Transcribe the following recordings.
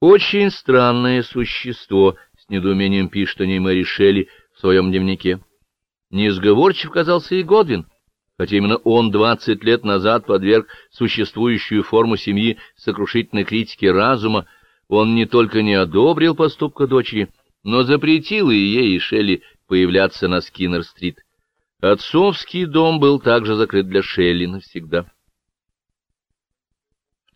Очень странное существо, с недоумением пишет о ней Мэри Шелли в своем дневнике. Несговорчив казался и Годвин, хотя именно он двадцать лет назад подверг существующую форму семьи сокрушительной критике разума, он не только не одобрил поступка дочери, но запретил и ей, и Шелли появляться на Скиннер-стрит. Отцовский дом был также закрыт для Шелли навсегда.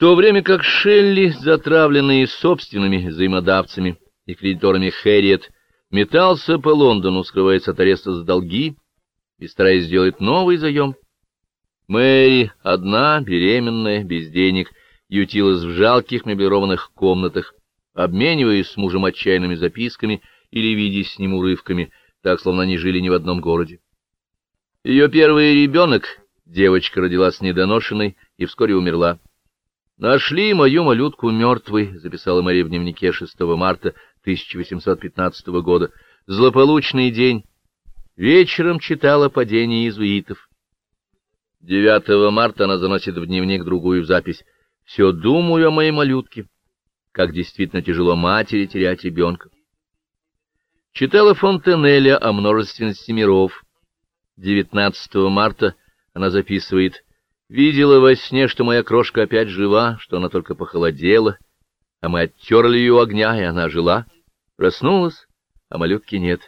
То время как Шелли, затравленный собственными взаимодавцами и кредиторами Хэрриет, метался по Лондону, скрываясь от ареста за долги и стараясь сделать новый заем, Мэри, одна, беременная, без денег, ютилась в жалких меблированных комнатах, обмениваясь с мужем отчаянными записками или видясь с ним урывками, так, словно они жили не в одном городе. Ее первый ребенок, девочка, родилась недоношенной и вскоре умерла. «Нашли мою малютку мертвой», — записала Мария в дневнике 6 марта 1815 года. «Злополучный день. Вечером читала падение иезуитов». 9 марта она заносит в дневник другую запись. «Все думаю о моей малютке. Как действительно тяжело матери терять ребенка». Читала Фонтенеля о множественности миров. 19 марта она записывает «Видела во сне, что моя крошка опять жива, что она только похолодела, а мы оттерли ее огня, и она жила. Проснулась, а малютки нет.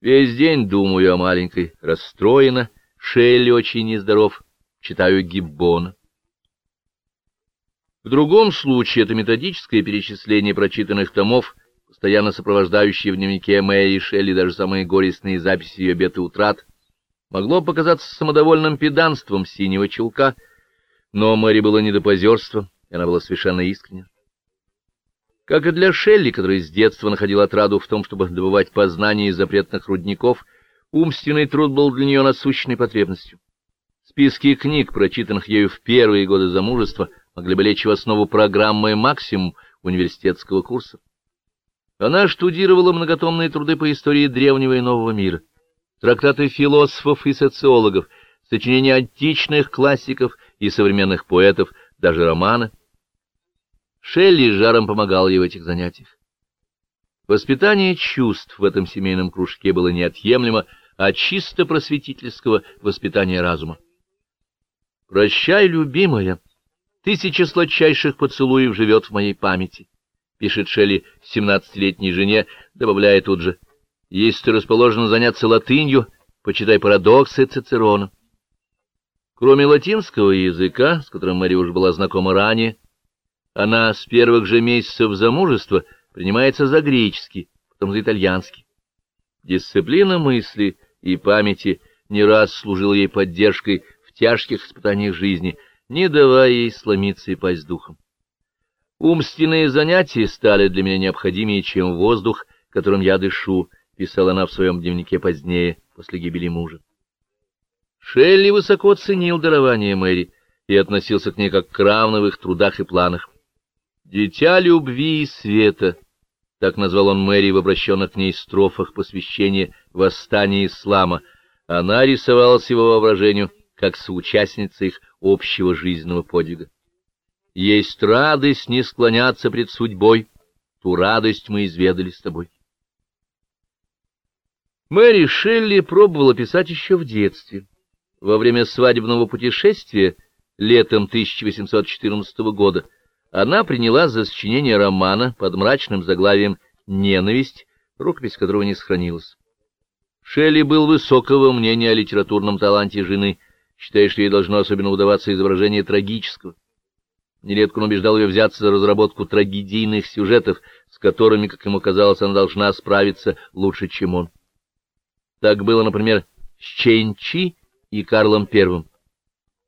Весь день думаю о маленькой, расстроена, Шелли очень нездоров, читаю Гиббона». В другом случае это методическое перечисление прочитанных томов — постоянно сопровождающие в дневнике Мэри Шелли даже самые горестные записи ее бед утрат, могло показаться самодовольным педанством синего чулка, но Мэри было не до позерства, и она была совершенно искренна. Как и для Шелли, который с детства находил отраду в том, чтобы добывать познания из запретных рудников, умственный труд был для нее насущной потребностью. Списки книг, прочитанных ею в первые годы замужества, могли бы лечь в основу программы «Максимум» университетского курса. Она штудировала многотомные труды по истории древнего и нового мира, трактаты философов и социологов, сочинения античных классиков и современных поэтов, даже романы. Шелли жаром помогал ей в этих занятиях. Воспитание чувств в этом семейном кружке было неотъемлемо от чисто просветительского воспитания разума. «Прощай, любимая, тысяча сладчайших поцелуев живет в моей памяти» пишет Шелли семнадцатилетней жене, добавляя тут же, «Если ты расположена заняться латынью, почитай парадоксы Цицерона». Кроме латинского языка, с которым Мария уже была знакома ранее, она с первых же месяцев замужества принимается за греческий, потом за итальянский. Дисциплина мысли и памяти не раз служила ей поддержкой в тяжких испытаниях жизни, не давая ей сломиться и пасть духом. Умственные занятия стали для меня необходимее, чем воздух, которым я дышу, писала она в своем дневнике позднее, после гибели мужа. Шелли высоко ценил дарование Мэри и относился к ней как к их трудах и планах. «Дитя любви и света», — так назвал он Мэри в обращенных к ней строфах посвящения восстания ислама, она рисовалась его воображению как соучастница их общего жизненного подвига. Есть радость не склоняться пред судьбой, ту радость мы изведали с тобой. Мэри Шелли пробовала писать еще в детстве. Во время свадебного путешествия летом 1814 года она приняла за сочинение романа под мрачным заглавием «Ненависть», рукопись которого не сохранилась. Шелли был высокого мнения о литературном таланте жены, считая, что ей должно особенно удаваться изображение трагического. Нередко он убеждал ее взяться за разработку трагедийных сюжетов, с которыми, как ему казалось, она должна справиться лучше, чем он. Так было, например, с Ченчи и Карлом Первым.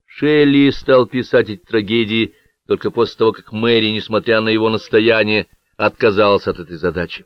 Шелли стал писать эти трагедии только после того, как Мэри, несмотря на его настояние, отказалась от этой задачи.